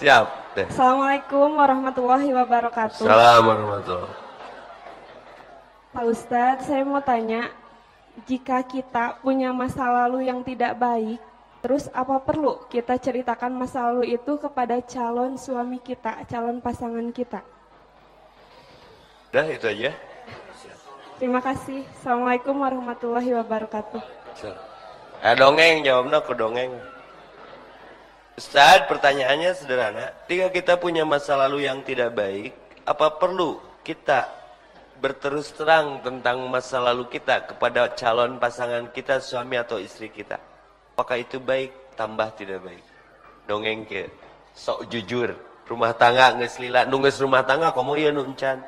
Siap. Teh. Assalamualaikum warahmatullahi wabarakatuh. Assalamualaikum warahmatullahi Pak Ustadz, saya mau tanya, jika kita punya masa lalu yang tidak baik, terus apa perlu kita ceritakan masa lalu itu kepada calon suami kita, calon pasangan kita? Udah itu aja. Terima kasih. Assalamualaikum warahmatullahi wabarakatuh. Eh dongeng jawabnya ke dongeng. Ustaz, pertanyaannya sederhana. Ketika kita punya masa lalu yang tidak baik, apa perlu kita berterus terang tentang masa lalu kita kepada calon pasangan kita, suami atau istri kita? Apakah itu baik? Tambah tidak baik. Dongeng ke sok jujur. Rumah tangga ngeselila, nunggu rumah tangga kamu ya nuncan.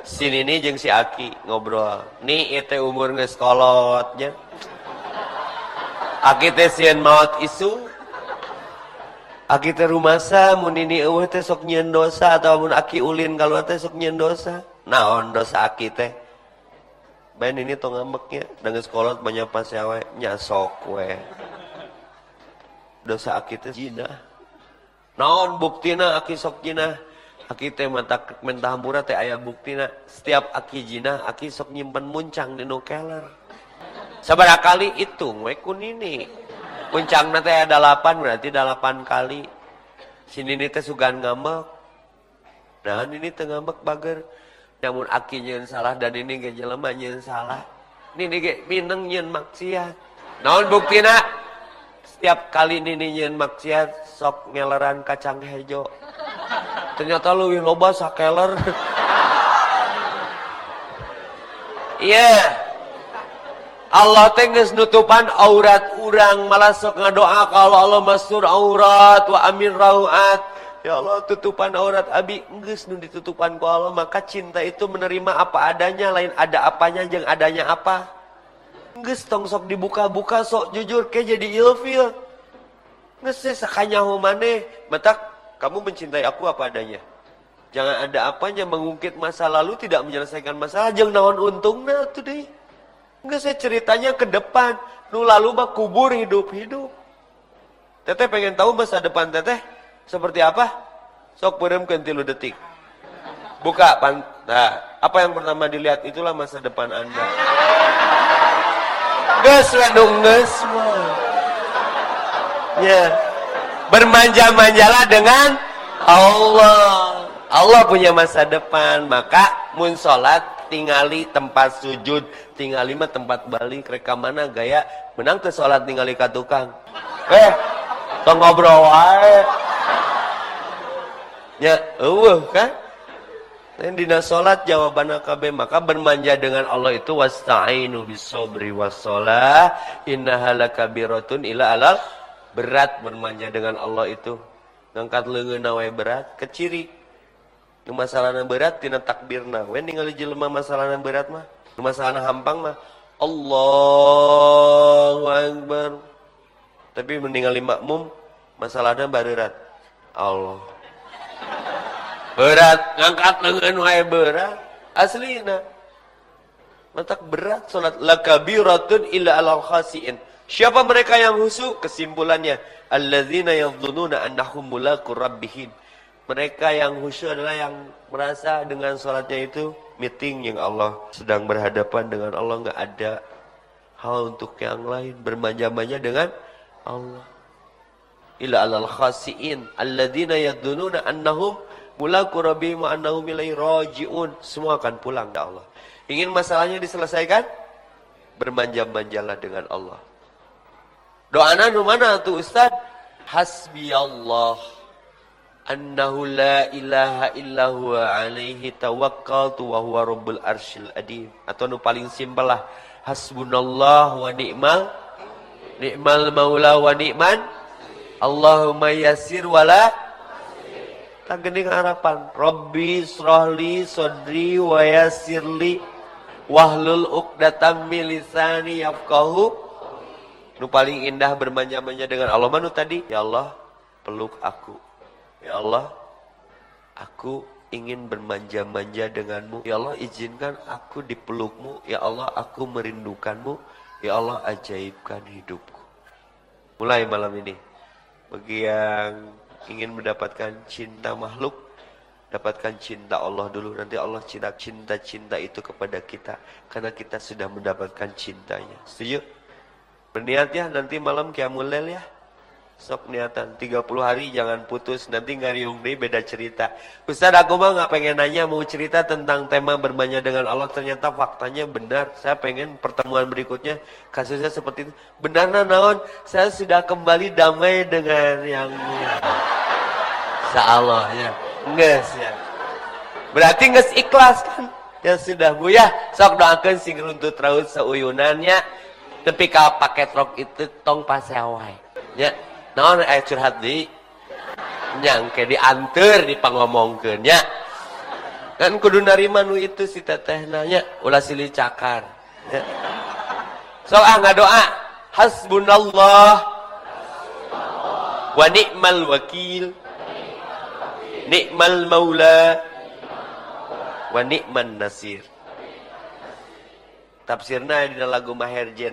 Sini nih jeng si Aki ngobrol. Nih itu umur nges kolotnya. Aki teh sieun maut isu. Aki teh rumasa mun ini eueuh teh sok nyieun dosa atau mun aki ulin kalau teh sok nyieun dosa. Naon dosa aki teh? Ben ini tong ngambeknya dengan sekolot banyak pas yawe nyasok we. Dosa aki teh zina. Naon buktina aki sok zina? Aki teh mata mentah hampura teh aya buktina. Setiap aki zina, aki sok nyimpen muncang di nukeler. Sabaraha kali hitung we kunini. Muncangna teh ada 8 berarti 8 kali. Sini ini teh sugan ngambek. Nah ini teh ngambek bager. Namun aki nyeun salah dan ini ge jelema nyeun salah. Ini ge mineng nyeun maksiat. Naon buktina? Setiap kali nini nyeun maksiat sok ngeleran kacang hejo. Ternyata yang loba sakeler. Iya. Allah tengges nutupan aurat urang malah sok ngadoa kalau Allah masur aurat wa amin rauat. Ya Allah tutupan aurat abi enggeus nu ditutupan ku Allah maka cinta itu menerima apa adanya lain ada apanya jeung adanya apa. Enggeus tong sok dibuka-buka sok jujur ke jadi ilfil. Geus sakanyaho maneh matak kamu mencintai aku apa adanya. Jangan ada apanya mengungkit masa lalu tidak menyelesaikan masalah jeung naon untungna tuh deh. Enggak saya ceritanya ke depan. Nu lalu mah kubur hidup-hidup. Teteh pengen tahu masa depan teteh seperti apa? Sok beremkeun tilu detik. Buka pan nah, apa yang pertama dilihat itulah masa depan Anda. Geus we geus Ya. Bermanja-manjalah dengan Allah. Allah punya masa depan, maka mun salat tingali tempat sujud, tingali mah tempat balik, reka mana gaya menang ke salat tingali ka tukang. Eh, tong ngobrol wae. Ya, eueuh kan? Dina salat jawabanna kabeh maka bermanja dengan Allah itu wasta'inu bisobri wassalah innaha lakabiratun ila alal berat bermanja dengan Allah itu. Ngangkat leungeun wae berat, keciri Nu masalahna berat tina takbirna. We ningali jelema masalahna berat mah. Nu masalahna hampang mah Allahu Akbar. Tapi meninggali makmum masalahna berat. Allah. Berat ngangkat leungeun wae berat. Aslina. Matak berat salat lakabiratun illa alal khasiin. Siapa mereka yang husu? Kesimpulannya, alladzina yadhununa annahum mulaqu rabbihim mereka yang khusyuk adalah yang merasa dengan sholatnya itu meeting yang Allah sedang berhadapan dengan Allah nggak ada hal untuk yang lain bermanja-manja dengan Allah. Ila alal khasiin alladzina yadununa annahum mulaku rabbihim wa annahum ilaihi rajiun. Semua akan pulang ke Allah. Ingin masalahnya diselesaikan? Bermanja-manjalah dengan Allah. Doana nu mana tuh Ustaz? Hasbi Allah annahu la ilaha illa huwa alaihi tawakkaltu wa huwa rabbul arsyil adim. Atau nu paling simpel lah. Hasbunallah wa ni'mal ni'mal maula wa ni'man. Allahumma yasir wala tak gening harapan. Rabbi srohli sodri wa yasirli wahlul uqdatam milisani yafqahu. Nu paling indah bermanja-manja dengan Allah manu tadi. Ya Allah peluk aku Ya Allah, aku ingin bermanja-manja denganmu. Ya Allah, izinkan aku dipelukmu. Ya Allah, aku merindukanmu. Ya Allah, ajaibkan hidupku. Mulai malam ini. Bagi yang ingin mendapatkan cinta makhluk, dapatkan cinta Allah dulu. Nanti Allah cinta cinta-cinta itu kepada kita. Karena kita sudah mendapatkan cintanya. Setuju? Berniat ya nanti malam kiamulel ya. Sok niatan 30 hari jangan putus nanti ngariung deh beda cerita. Ustaz aku mah nggak pengen nanya mau cerita tentang tema berbanyak dengan Allah ternyata faktanya benar. Saya pengen pertemuan berikutnya kasusnya seperti itu. Benar naon saya sudah kembali damai dengan yang Allah ya. Nges ya. Berarti nges ikhlas kan? Ya sudah Bu ya, sok doakan sing runtut raut seuyunannya. Tapi kalau pakai rok itu tong pasewai. Ya, naon aya curhat di nyangke dianter dipangomongkeun nya kan kudu narima nu itu si teteh nanya ulah silih cakar. Ya. ah ngadoa. Hasbunallah. Wa ni'mal wakil. Ni'mal maula. Wa ni'man nasir. Tafsirna di lagu Maherjen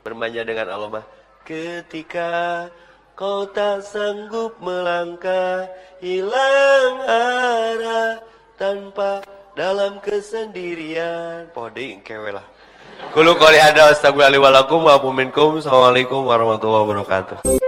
bermanja dengan Allah mah ketika Kau tak sanggup melangkah hilang arah tanpa dalam kesendirian. Poding kewelah. Kulu kali ada astagfirullahaladzim Assalamualaikum warahmatullahi wabarakatuh.